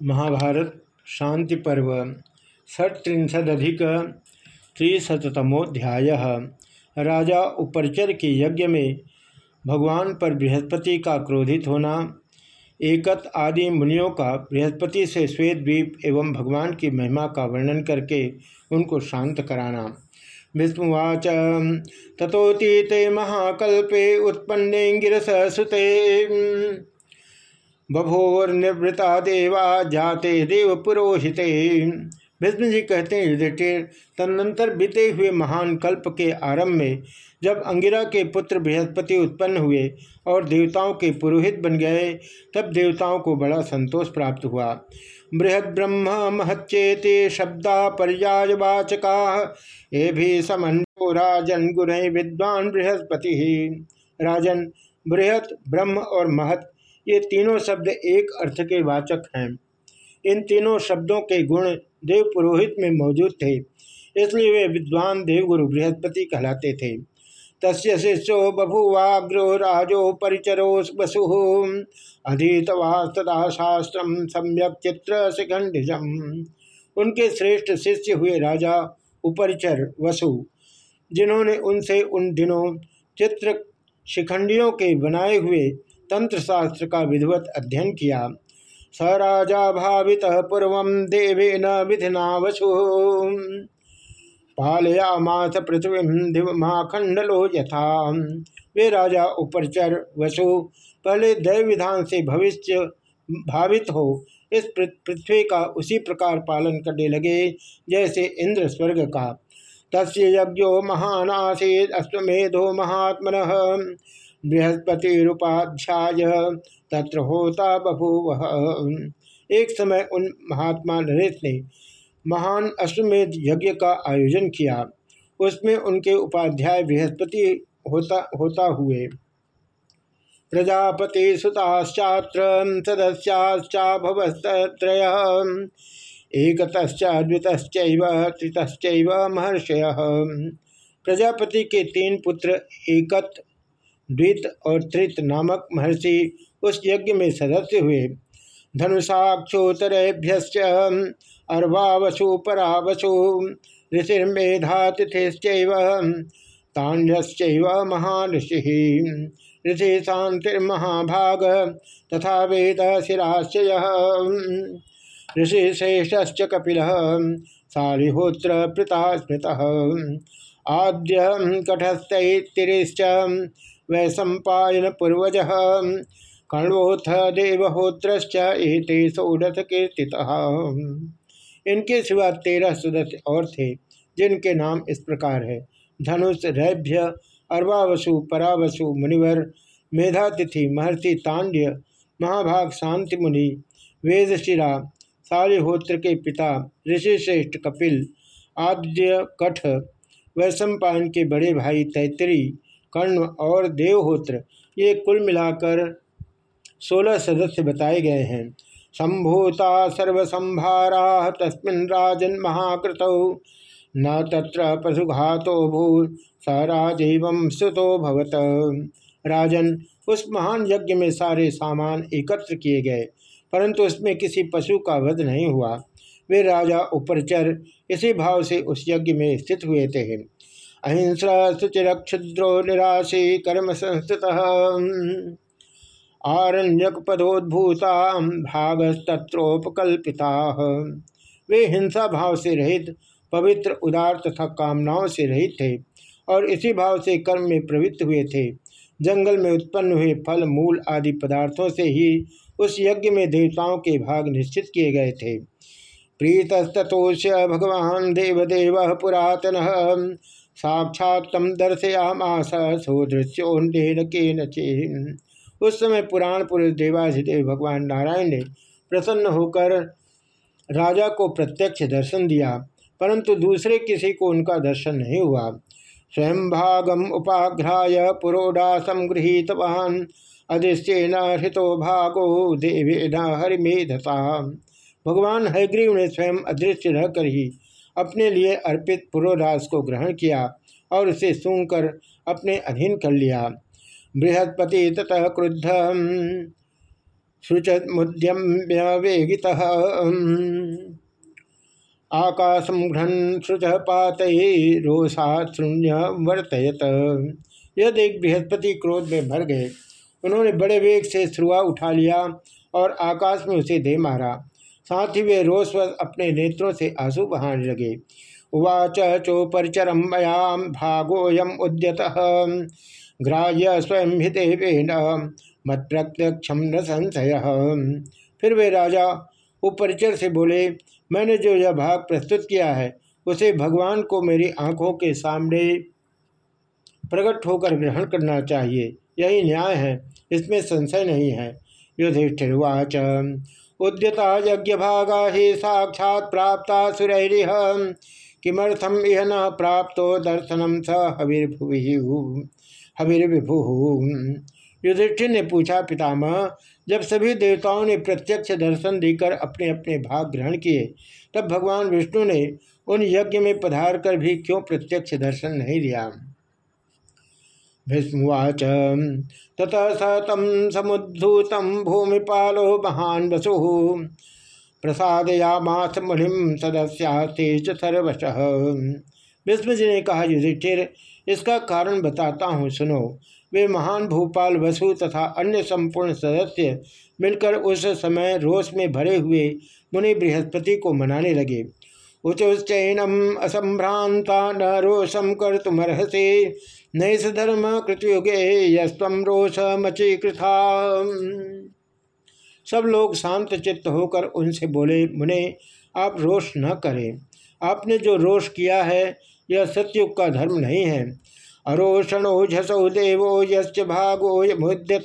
महाभारत शांति पर्व त्रिशतमोध्याय राजा उपरचर के यज्ञ में भगवान पर बृहस्पति का क्रोधित होना, एकत आदि मुनियों का बृहस्पति से श्वेत द्वीप एवं भगवान की महिमा का वर्णन करके उनको शांत कराना। विष्णुवाच तथोतीते महाकल्पे उत्पन्ने गिरस सुते बभोर्निवृता देवा जाते देव पुरोहिते। विष्णु जी कहते हैं, युधिष्ठिर, तदनंतर बीते हुए महान कल्प के आरंभ में, जब अंगिरा के पुत्र बृहस्पति उत्पन्न हुए और देवताओं के पुरोहित बन गए, तब देवताओं को बड़ा संतोष प्राप्त हुआ। बृहद ब्रह्म महच्चेते शब्दा पर्यायवाचका, ये भी समन्वो राजन गुण विद्वान बृहस्पति। राजन बृहत ब्रह्म और महत ये तीनों शब्द एक अर्थ के वाचक हैं। इन तीनों शब्दों के गुण देव पुरोहित में मौजूद थे, इसलिए वे विद्वान देवगुरु बृहस्पति कहलाते थे। तस्य शिष्यो बभुवाग्रो राजो परिचरो वसु। अधीतवा तदा शास्त्र सम्यक चित्र शिखंडिजम उनके श्रेष्ठ शिष्य हुए राजा उपरिचर वसु, जिन्होंने उनसे उन दिनों चित्र शिखंडियों के बनाए हुए तंत्र शास्त्र का विधिवत अध्ययन किया। स राजा भावित पूर्व देवेन विधिना वसु पालयामास पृथ्वी दिवमाखंडलो यथा। वे राजा उपरचर वसु, पहले दैव विधान से भविष्य भावित हो, इस पृथ्वी का उसी प्रकार पालन करने लगे, जैसे इंद्र स्वर्ग का। तस्य यज्ञो महान आसीद अश्वेधो महात्मन। बृहस्पतिरुपाध्याय तत्र होता बभूव। एक समय उन महात्मा नरेश ने महान अश्वमेध यज्ञ का आयोजन किया। उसमें उनके उपाध्याय बृहस्पति होता होता हुए, प्रजापति सुताश्चात्र सदस्याश्चाभवस्त्रय एक द्वितश्चैव महर्षय। प्रजापति के तीन पुत्र एकत द्वित और त्रित नामक महर्षि उस यज्ञ में सदस्य हुए। धनुषाक्षोतरेभ्य अर्वावसु परावसु ऋषिर्मेधातिथिश्चैव ताण्यश्चैव महाऋषि ऋषि शांतिर्महाभाग तथा वेद शिराश्चय। ऋषि श्रेष्ठ कपिल सारिहोत्र प्रता स्मृत। आद्य कठस्थैतिश्च वैशंपायन पूर्वज। कर्णोथ देवहोत्रश्च एते षोडश कीर्ति इनके सिवा तेरह सदस्य और थे, जिनके नाम इस प्रकार है। धनुष, रैभ्य, अर्वावसु, परावसु, मुनिवर, मेधातिथि, महर्षि, तांड्य, महाभाग, शांति मुनि वेदशिरा सालिहोत्र के पिता ऋषिश्रेष्ठ कपिल, आद्य कठ वैशंपायन के बड़े भाई, तैतरी कर्ण और देवहोत्र ये कुल मिलाकर सोलह सदस्य बताए गए हैं। संभूता सर्वसंभारा तस्मिन राजन महाकृत। न तत्र पशुघातो भू स राजीव सुतो भवत। राजन उस महान यज्ञ में सारे सामान एकत्र किए गए, परंतु उसमें किसी पशु का वध नहीं हुआ। वे राजा उपरचर इसी भाव से उस यज्ञ में स्थित हुए थे। अहिंसा सुचिर क्षुद्रो निराशी कर्म संस्थित आरण्यक पदोद्भूता भागस्तत्रोपकल्पिता। वे हिंसा भाव से रहित पवित्र, उदार तथा कामनाओं से रहित थे और इसी भाव से कर्म में प्रवृत्त हुए थे। जंगल में उत्पन्न हुए फल, मूल आदि पदार्थों से ही उस यज्ञ में देवताओं के भाग निश्चित किए गए थे। प्रीतस्तोष भगवान देवदेव पुरातन। साक्षात तम दर्शयामास सोदृश्योन्डेन के नचे उस समय पुराण पुरुष देवाधिदेव भगवान नारायण ने प्रसन्न होकर राजा को प्रत्यक्ष दर्शन दिया, परंतु दूसरे किसी को उनका दर्शन नहीं हुआ। स्वयं भागम उपाघ्राय पुरोडासम गृहीतवान अधिश्चेन हृतो भागो देवे न हरिमेधता भगवान हयग्रीव ने स्वयं अदृश्य रहकर ही अपने लिए अर्पित पुरोरास को ग्रहण किया और उसे सूंघकर अपने अधीन कर लिया। बृहस्पति ततः क्रुद्ध शुचमुद्यम्य वेगिता आकाशम घृण सृज पात रोषाशून्य वर्तयत। यह देख बृहस्पति क्रोध में भर गए, उन्होंने बड़े वेग से श्रुआ उठा लिया और आकाश में उसे दे मारा। साथ ही वे रोषवश अपने नेत्रों से आँसू बहाने लगे। उवाच चोपरिचरम मयाम भागोयम उद्यत। ग्राह्य स्वयं ही देवेन मत प्रत्यक्षम न संशय। फिर वे राजा उपरिचर से बोले, मैंने जो यह भाग प्रस्तुत किया है, उसे भगवान को मेरी आँखों के सामने प्रकट होकर ग्रहण करना चाहिए। यही न्याय है, इसमें संशय नहीं है। युधिष्ठिर्वाच उद्यता यज्ञ भागा ही साक्षात प्राप्त सुरैरिह। किमर्थम यह न प्राप्त दर्शनम स हविर्भु हविर्विभु। युधिष्ठिर ने पूछा, पितामह, जब सभी देवताओं ने प्रत्यक्ष दर्शन देकर अपने अपने भाग ग्रहण किए, तब भगवान विष्णु ने उन यज्ञ में पधार कर भी क्यों प्रत्यक्ष दर्शन नहीं दिया? भीष्मवाच ततः स तम समुद्धूत भूमिपालो महान वसु। प्रसादयामास मुनिम सदस्यास्ते सर्वश। विष्णु जी ने कहा, युधिष्ठिर, इसका कारण बताता हूँ, सुनो। वे महान भूपाल वसु तथा अन्य संपूर्ण सदस्य मिलकर उस समय रोष में भरे हुए मुनि बृहस्पति को मनाने लगे। उचैनम असंभ्रांता न रोषम कर तुमर्हसे नैस धर्म कृतयुगे यस्व रोष मची कृथा सब लोग शांत चित्त होकर उनसे बोले, मुने, आप रोष न करें। आपने जो रोष किया है, यह सत्युग का धर्म नहीं है। अरोषणो झसौ देवो भागो मुद्यत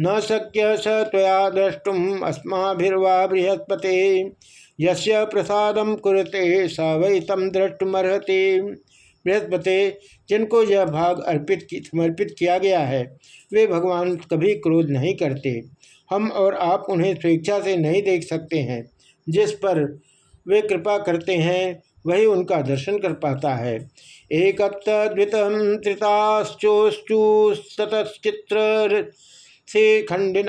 न शक्य स तया द्रष्टुम बृहस्पति यस्य प्रसादम कुरते वै तम द्रष्टुमर्हति। बृहस्पति, जिनको यह भाग अर्पित की, समर्पित किया गया है, वे भगवान कभी क्रोध नहीं करते। हम और आप उन्हें स्वेच्छा से नहीं देख सकते हैं। जिस पर वे कृपा करते हैं, वही उनका दर्शन कर पाता है। एक द्वितम त्रिताश्चोश्चुस्ततश्चित्र से खंडिन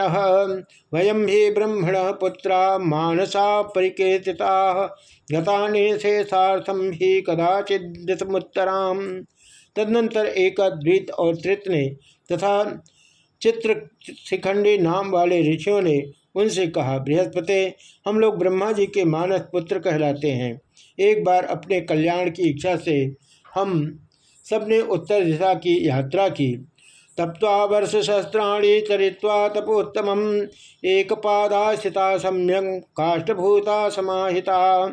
वयम ही ब्रह्मण पुत्रा मानसा परिकेतिता। गताने से सार्थम ही कदाचिदुत्तराम तदनंतर एक द्वित और तृत ने तथा चित्र शिखंडी नाम वाले ऋषियों ने उनसे कहा, बृहस्पति, हम लोग ब्रह्मा जी के मानस पुत्र कहलाते हैं। एक बार अपने कल्याण की इच्छा से हम सबने उत्तर दिशा की यात्रा की। तप्वा वर्ष शस्त्राणी चरित्वा तपोत्तम एक पादाशिता सम्यक काष्ठभूता समाहिता।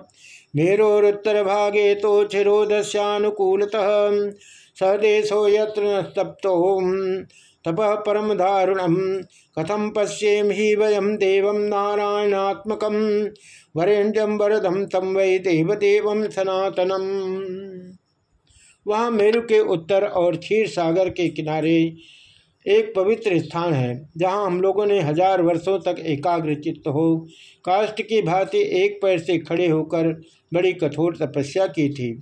मेरोरुत्तर भागे तो छिरोदस्यानुकूलतः सदेशो यत्र तप्तो तप परम दारुणम। कथम पश्येम ही वयम देव नारायणात्मक वरेण्यम वरदम तम वै देवदेव सनातनम। वहाँ मेरु के उत्तर और क्षीर सागर के किनारे एक पवित्र स्थान है, जहाँ हम लोगों ने हज़ार वर्षों तक एकाग्र चित्त हो काष्ट की भांति एक पैर से खड़े होकर बड़ी कठोर तपस्या की थी।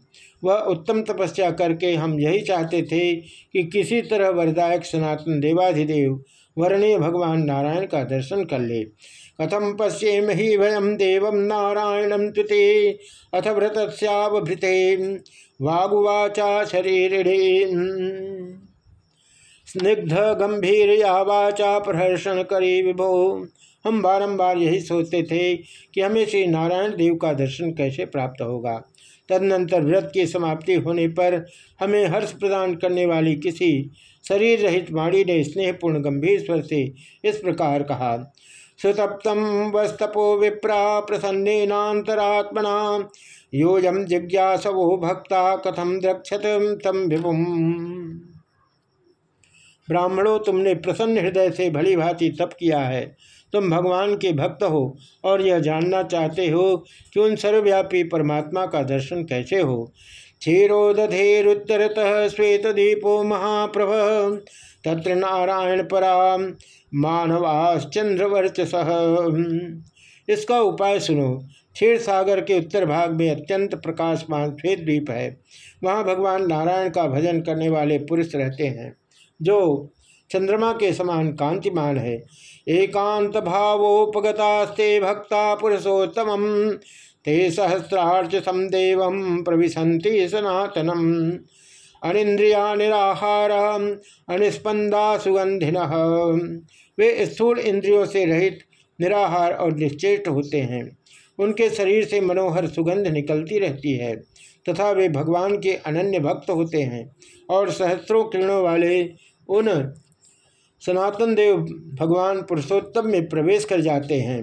वह उत्तम तपस्या करके हम यही चाहते थे कि किसी तरह वरदायक सनातन देवाधिदेव, वर्णीय भगवान नारायण का दर्शन कर ले। कथम पश्येम ही भयम देव नारायणम तुते, अथ भृतस्यावभृते वागुवाचा शरीर स्निग्ध गंभीर या वाचा प्रहर्षण करी विभो। हम बारंबार यही सोचते थे कि हमें श्री नारायण देव का दर्शन कैसे प्राप्त होगा। तदनंतर व्रत की समाप्ति होने पर हमें हर्ष प्रदान करने वाली किसी शरीर रहित वाणी ने स्नेहपूर्ण गंभीर स्वर से इस प्रकार कहा, सुतप्तम वस्तपो विप्रा प्रसन्नातरात्मना योजम जिज्ञासवो भक्ता कथम द्रक्षत तम विभुम। ब्राह्मणों, तुमने प्रसन्न हृदय से भली भांति तप किया है। तुम भगवान के भक्त हो और यह जानना चाहते हो कि उन सर्वव्यापी परमात्मा का दर्शन कैसे हो। क्षीरोदधेरुत्तरतः श्वेत दीपो महाप्रभ। तत्र नारायण परा मानवाश्चंद्रवर्चस। इसका उपाय सुनो। क्षीर सागर के उत्तर भाग में अत्यंत प्रकाशमान श्वेत द्वीप है। वहाँ भगवान नारायण का भजन करने वाले पुरुष रहते हैं, जो चंद्रमा के समान कांतिमान है। एकांत भावोपगतास्ते भक्ता पुरुषोत्तम ते सहस्रार्च समदेव प्रविशंति सनातनम। अनिंद्रिया निराहार अनिस्पंदा सुगंधिन वे स्थूल इंद्रियों से रहित निराहार और निश्चेष्ट होते हैं। उनके शरीर से मनोहर सुगंध निकलती रहती है, तथा वे भगवान के अनन्य भक्त होते हैं और सहस्रों किरणों वाले उन सनातन देव भगवान पुरुषोत्तम में प्रवेश कर जाते हैं।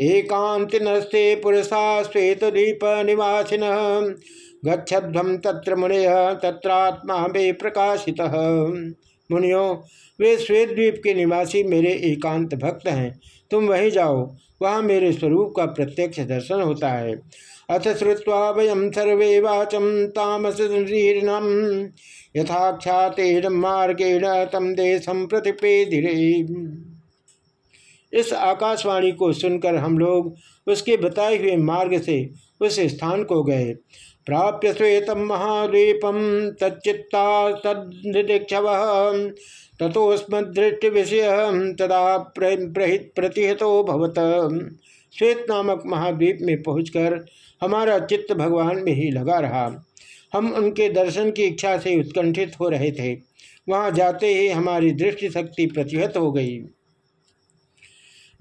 एकांत नस्ते पुरुषा श्वेत दीप निवासिन गच्छध्वम तत्र मुनिय, तत्रात्मा वे प्रकाशित। मुनियो, वे श्वेत द्वीप के निवासी मेरे एकांत भक्त हैं, तुम वहीं जाओ। वहाँ मेरे स्वरूप का प्रत्यक्ष दर्शन होता है। अथ श्रुवा वयम सर्वे वाचम तामस यथाख्यातेन मार्गेण तम देशम प्रतिपेदिरे। इस आकाशवाणी को सुनकर हम लोग उसके बताए हुए मार्ग से उस स्थान को गए। प्राप्य श्वेतम महाद्वीपम तच्चित्ता तदीक्षव तथोस्मदृष्टि विषय तदा प्रतिहतो भवत। श्वेत नामक महाद्वीप में पहुंचकर हमारा चित्त भगवान में ही लगा रहा। हम उनके दर्शन की इच्छा से उत्कंठित हो रहे थे। वहाँ जाते ही हमारी दृष्टि शक्ति प्रतिहत हो गई।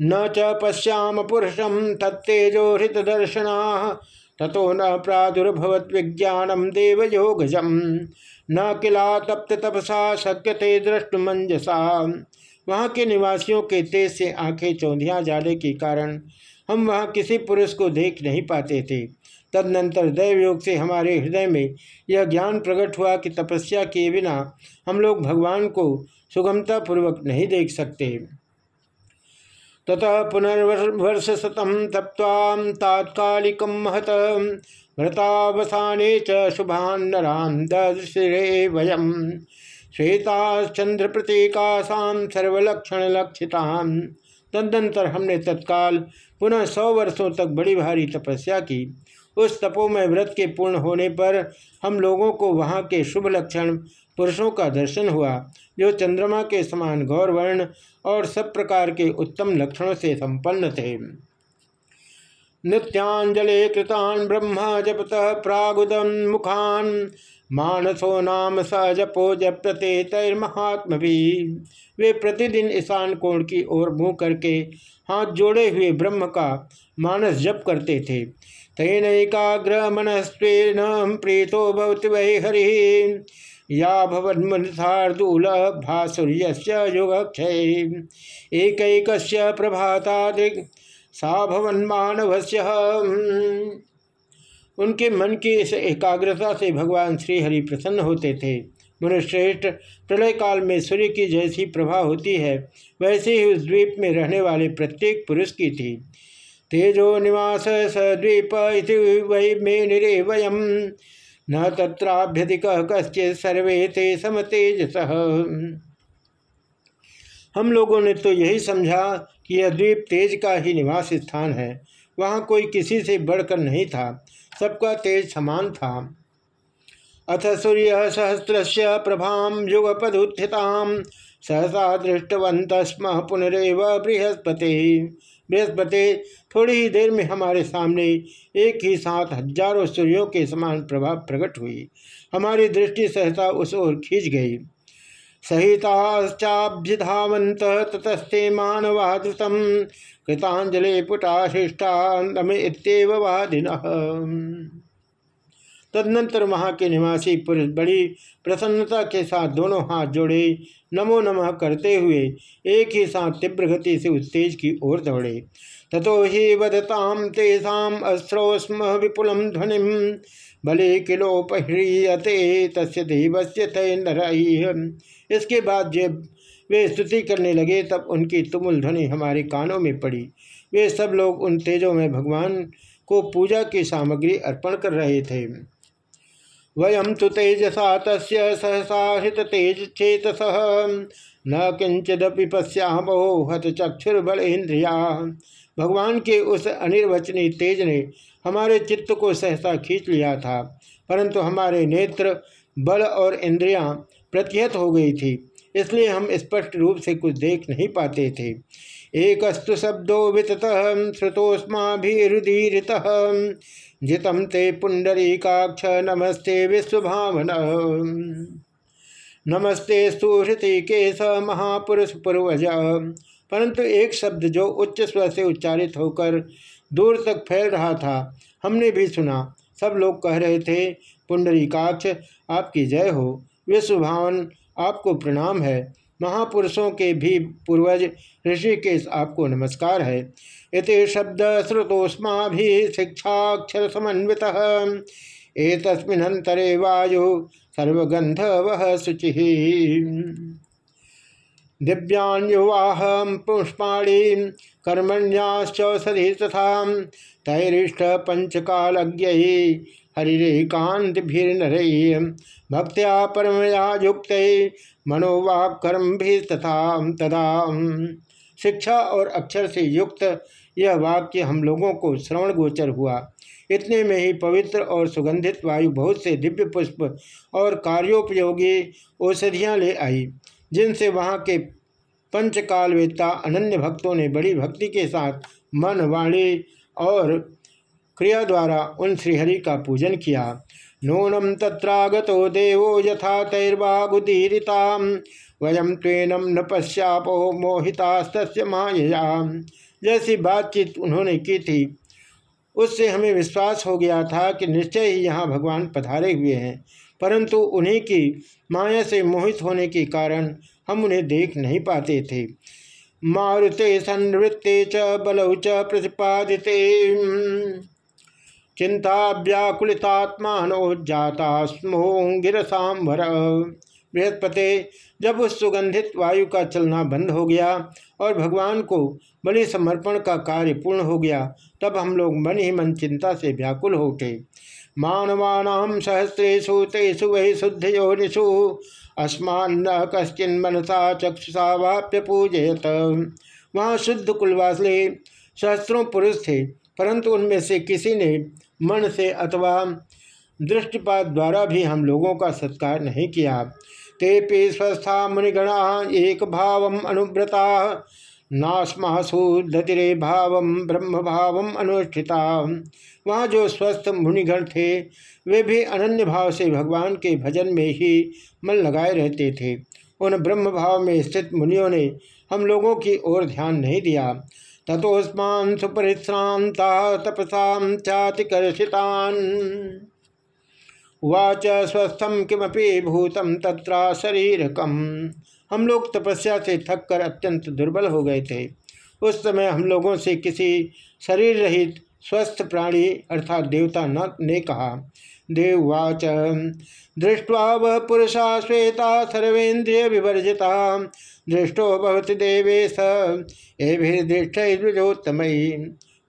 न च पश्याम पुरुषम तत्तेजो हृत दर्शना तथो न प्रादुर्भवत विज्ञानम देवयोगजम। न किला तप्त तपसा शक्यते दृष्टमंजसा वहाँ के निवासियों के तेज से आँखें चौंधियाँ जाने के कारण हम वहाँ किसी पुरुष को देख नहीं पाते थे। तदनंतर दैवयोग से हमारे हृदय में यह ज्ञान प्रकट हुआ कि तपस्या किए बिना हम लोग भगवान को सुगमतापूर्वक नहीं देख सकते। ततः पुनर्वर्ष शतम तप्ताम तात्कालिक महत। व्रतावसाने च शुभान नान दृश्रे वयम। श्वेताश्चंद्र प्रतीकाशाम सर्वलक्षण लक्षितान तदनंतर हमने तत्काल, पुनः सौ वर्षों तक बड़ी भारी तपस्या की। उस तपोमय व्रत के पूर्ण होने पर हम लोगों को वहाँ के शुभ लक्षण, पुरुषों का दर्शन हुआ, जो चंद्रमा के समान गौरवर्ण और सब प्रकार के उत्तम लक्षणों से संपन्न थे। नित्यांजले कृतान ब्रह्म जपत प्रागुदम मुखान। मानसो नाम स जपो जपते तैर्महात्म भी वे प्रतिदिन ईशान कोण की ओर मुँह करके हाथ जोड़े हुए ब्रह्म का मानस जप करते थे। तेनैकाग्र मनस्वेन प्रीतो भवति वै हरि। या भवन्मथार्दूल भासुर्य योगक्षय एक प्रभातादिक सा भवन्मानवस्य उनके मन की इस एकाग्रता से भगवान श्रीहरि प्रसन्न होते थे। मनुश्रेष्ठ प्रलय काल में सूर्य की जैसी प्रभा होती है, वैसे ही उस द्वीप में रहने वाले प्रत्येक पुरुष की थी। तेजो निवास सद्वीप वै मे निरे वयम न तत्राभ्यधिक कश्चि सर्वे ते समतेजस। हम लोगों ने तो यही समझा कि यह द्वीप तेज का ही निवास स्थान है। वहाँ कोई किसी से बढ़कर नहीं था। सबका तेज समान था। अथ सूर्य सहस्र प्रभाम युगपदुत्थिताम सहसा दृष्टवंत स्म पुनरव बृहस्पति। बृहस्पति, थोड़ी ही देर में हमारे सामने एक ही साथ हज़ारों सूर्यों के समान प्रभाव प्रकट हुई। हमारी दृष्टि सहसा उस ओर खींच गई। सहिताश्चाभ्युधावंत ततस्ते मानवादृतम। कृतांजलि पुटाशिष्टाव वादिन। तदनंतर वहाँ के निवासी पुरुष बड़ी प्रसन्नता के साथ दोनों हाथ जोड़े, नमो नमः करते हुए एक ही साथ तीव्र गति से उत्तेज की ओर दौड़े। ततो ही वदताम तेषाम अस्त्रोस्म विपुलम ध्वनि भले किलोपह्रियते तस्य देवस्य तय इसके बाद जब वे स्तुति करने लगे, तब उनकी तुमुल ध्वनि हमारे कानों में पड़ी। वे सब लोग उन तेजों में भगवान को पूजा की सामग्री अर्पण कर रहे थे। वयम तो तेजसा तस् सहसा हृत तेज चेतस, न किंचिदपि पश्यामो हत चक्षुर्बल इंद्रिया। भगवान के उस अनिर्वचनी तेज ने हमारे चित्त को सहसा खींच लिया था, परंतु हमारे नेत्र, बल और इंद्रियाँ प्रतिहत हो गई थी, इसलिए हम स्पष्ट रूप से कुछ देख नहीं पाते थे। एकस्तु शब्दो वितत, श्रुतोस्माभिरुदीरित। जितम ते पुंडरीकाक्ष, नमस्ते विश्वभावन। नमस्ते सुहृति के स महापुरुष पूर्वज। परंतु एक शब्द जो उच्च स्वर से उच्चारित होकर दूर तक फैल रहा था, हमने भी सुना। सब लोग कह रहे थे, पुंडरीकाक्ष, आपकी जय हो। विश्वभावन आपको प्रणाम है। महापुरुषों के भी पूर्वज ऋषिकेश आपको नमस्कार है। इति शब्द श्रुतोस्मा भी शिक्षाक्षर समन्वित एतस्मिन्नतरे वायु सर्वगंध वह शुचि। दिव्यान्युवाह पुष्पाणी कर्मण्याश्चौषधि तथा तैरिष्ट पंचकालज्ञ हरिकांतिभिर्नर भक्त्या परमया युक्त मनोवाक कर्म भी तथा तदा। शिक्षा और अक्षर से युक्त यह वाक्य हम लोगों को श्रवण गोचर हुआ। इतने में ही पवित्र और सुगंधित वायु बहुत से दिव्य पुष्प और कार्योपयोगी औषधियाँ ले आई, जिनसे वहाँ के पंचकालवेत्ता अनन्य भक्तों ने बड़ी भक्ति के साथ मन वाणी और क्रिया द्वारा उन श्रीहरि का पूजन किया। नूनम तत्रागत देवो यथा तैर्वागुदीरिता वयम त्वेनम न पश्यापो मोहिता माया जैसी बातचीत उन्होंने की थी, उससे हमें विश्वास हो गया था कि निश्चय ही यहाँ भगवान पधारे हुए हैं। परंतु उन्हीं की माया से मोहित होने के कारण हम उन्हें देख नहीं पाते थे। मारुते संवृत्ते च बलौ च प्रतिपादिते चिंता व्याकुलितात्मानो जाता स्मोंगिरसाम्भर बृहस्पति, जब उस सुगंधित वायु का चलना बंद हो गया और भगवान को बलि समर्पण का कार्य पूर्ण हो गया, तब हम लोग मन ही मन चिंता से व्याकुल हो उठे। मानवानाम सहस्रेशु तेसु वही शुद्ध योनिषु अस्मान कश्चिन मनसा चक्षुषा वाप्य पूजयत। वहाँ शुद्ध कुलवासले सहस्रों पुरुष थे, परंतु उनमें से किसी ने मन से अथवा दृष्टिपात द्वारा भी हम लोगों का सत्कार नहीं किया। ते पे स्वस्था मुनिगणा एक भाव अनुव्रता, नास्मासु दतिरे भाव ब्रह्म भाव अनुष्ठिता। वहाँ जो स्वस्थ मुनिगण थे, वे भी अनन्य भाव से भगवान के भजन में ही मन लगाए रहते थे। उन ब्रह्म भाव में स्थित मुनियों ने हम लोगों की ओर ध्यान नहीं दिया। तथोस्मान सुपरिश्रांता तपसा चातिकर्षितान। वाच स्वस्थम किमपि भूतम तत्रा शरीरकम हम लोग तपस्या से थक कर अत्यंत दुर्बल हो गए थे। उस समय हम लोगों से किसी शरीर रहित स्वस्थ प्राणी अर्थात देवता ने कहा देववाच दृष्टवा वह पुरुषा श्वेता सर्वेन्द्रिय विवर्जिता। दृष्टो भवती देवेश। एभिर्दृष्टोत्तमयी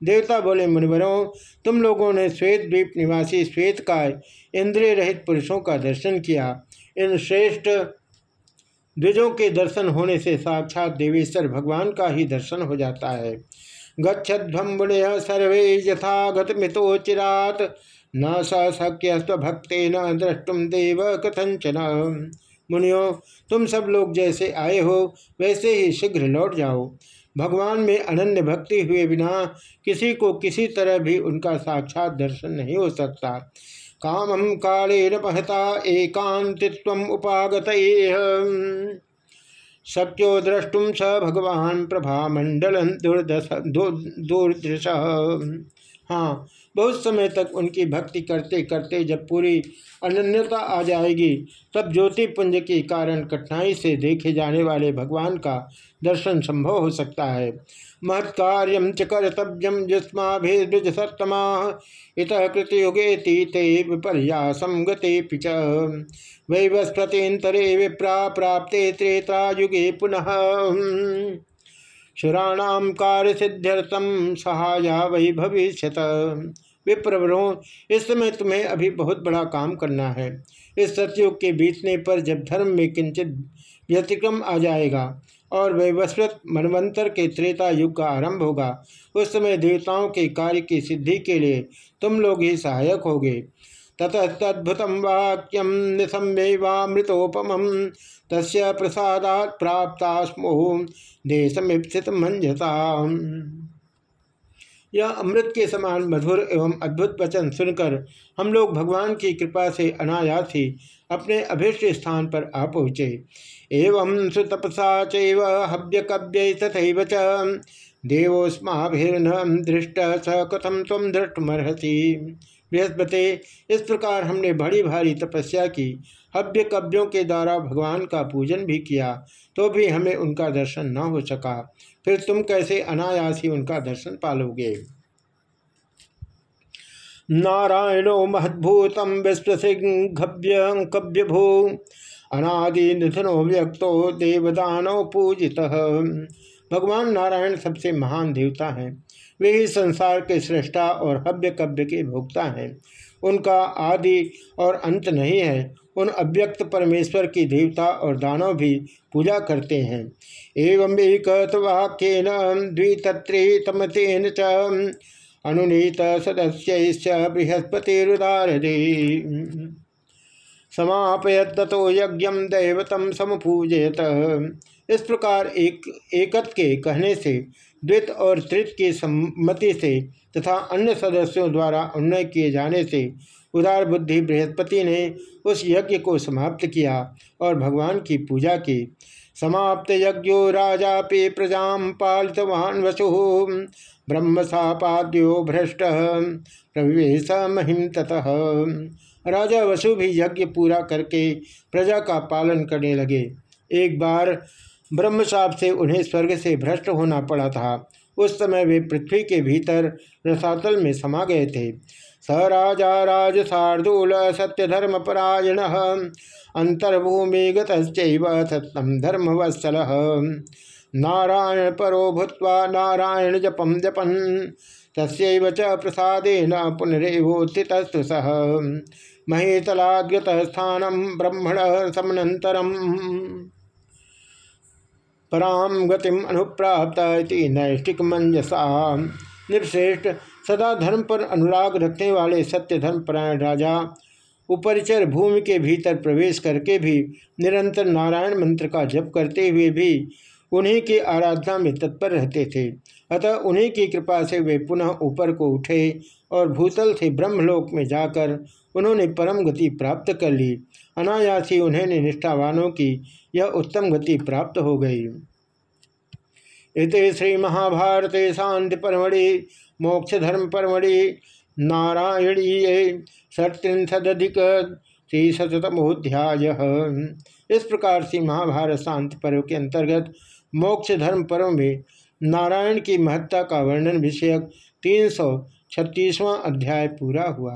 देवता बोले, मुनिवरों, तुम लोगों ने श्वेत द्वीप निवासी श्वेत का इंद्रिय रहित पुरुषों का दर्शन किया। इन श्रेष्ठ द्विजों के दर्शन होने से साक्षात देवेश्वर भगवान का ही दर्शन हो जाता है। गच्छध्वम बुणय सर्वे यथागत मितोचिरात न सख्य स्वभक्ते न द्रष्टुम देव कथंचन मुनियो, तुम सब लोग जैसे आए हो, वैसे ही शीघ्र लौट जाओ। भगवान में अनन्य भक्ति हुए बिना किसी को किसी तरह भी उनका साक्षात दर्शन नहीं हो सकता। कामम काले नहता एकांतित्व उपागत। शक्यो द्रष्टुम स भगवान प्रभा मंडल दुर्दश दुर्दृश। हाँ बहुत समय तक उनकी भक्ति करते करते जब पूरी अनन्यता आ जाएगी, तब ज्योति पुंज के कारण कठिनाई से देखे जाने वाले भगवान का दर्शन संभव हो सकता है। महत्कार्यम च कर्तव्यम जिस्माभिज सत्तमा इत कृतयुगे तीते विपर्यासम गते पिच वैवस्पतितरे विप्रा प्राप्ते त्रेता युगे पुनः। सुराणाम कार्य सिद्ध्यर्थम सहाया वही भविष्य विप्रवरों, इस समय तुम्हें अभी बहुत बड़ा काम करना है। इस सतयुग के बीतने पर जब धर्म में किंचित व्यतिक्रम आ जाएगा और वैवस्वत मनवंतर के त्रेता युग का आरंभ होगा, उस समय देवताओं के कार्य की सिद्धि के लिए तुम लोग ही सहायक होगे। ततः तद्भुत वाक्यम निसम्यवामृतोपम तस् प्रसादात प्राप्ता स्मो देशमिप्सित मंजता यह अमृत के समान मधुर एवं अद्भुत वचन सुनकर हम लोग भगवान की कृपा से अनायास ही अपने अभीष्ट स्थान पर आ पहुँचे। एवं सुतपसा चैव कव्य च। देवोस्माभिर्न दृष्ट स कथम तम दृष्टमर्हसी। बृहस्पति, इस प्रकार हमने बड़ी भारी तपस्या की। हव्य कव्यों के द्वारा भगवान का पूजन भी किया तो भी हमें उनका दर्शन न हो सका। फिर तुम कैसे अनायास ही उनका दर्शन पालोगे? नारायणो महद्भूतम भू अनादि निधनो व्यक्तो देवदानो पूजित। भगवान नारायण सबसे महान देवता हैं। वे ही संसार के सृष्टा और हव्य कव्य के भोक्ता हैं। उनका आदि और अंत नहीं है। उन अव्यक्त परमेश्वर की देवता और दानव भी पूजा करते हैं। एवं एक वाक्यन द्वितत्रितमतेन च अनुनीत सदस्य बृहस्पतिरुदार समापयत तथो यज्ञ दैवतम समपूजयत। इस प्रकार एक एकत के कहने से द्वित और तृत की सम्मति से तथा अन्य सदस्यों द्वारा उन्नय किए जाने से उदार बुद्धि बृहस्पति ने उस यज्ञ को समाप्त किया और भगवान की पूजा की। समाप्त यज्ञो राजा पे प्रजा पालित पालितवान वसु। ब्रह्म सापाद्यो भ्रष्ट। प्रवेश महिम ततः राजा वसु भी यज्ञ पूरा करके प्रजा का पालन करने लगे। एक बार ब्रह्मशाप से उन्हें स्वर्ग से भ्रष्ट होना पड़ा था। उस समय वे पृथ्वी के भीतर रसातल में समा गए थे। स राजा राज शार्दूल सत्यधर्म परायण, अंतर्भूमि गतम धर्मवत्सल नारायण परो भूत नारायण जपम जपन तस्व च प्रसादेन पुनरेवोत्थितस्तु सह महेतलाद्यत स्थानम ब्रह्मण समनंतरम पराम गतिम अनुप्राप्त नैष्टिक मंजसा निश्रेष्ठ सदा धर्म पर अनुराग रखने वाले सत्य धर्म परायण राजा, उपरिचर भूमि के भीतर प्रवेश करके भी निरंतर नारायण मंत्र का जप करते हुए भी उन्हीं की आराधना में तत्पर रहते थे। अतः उन्हीं की कृपा से वे पुनः ऊपर को उठे और भूतल से ब्रह्मलोक में जाकर उन्होंने परम गति प्राप्त कर ली। अनायासी उन्हें निष्ठावानों की यह उत्तम गति प्राप्त हो गई। इत श्री महाभारत शांति परमढ़ि मोक्ष धर्म परमढ़ि, नारायणीय षट्रिशदिक श्रीशतमोध्याय इस प्रकार से महाभारत शांति पर्व के अंतर्गत मोक्ष धर्म पर्व में नारायण की महत्ता का वर्णन विषयक तीन सौ छत्तीसवां अध्याय पूरा हुआ।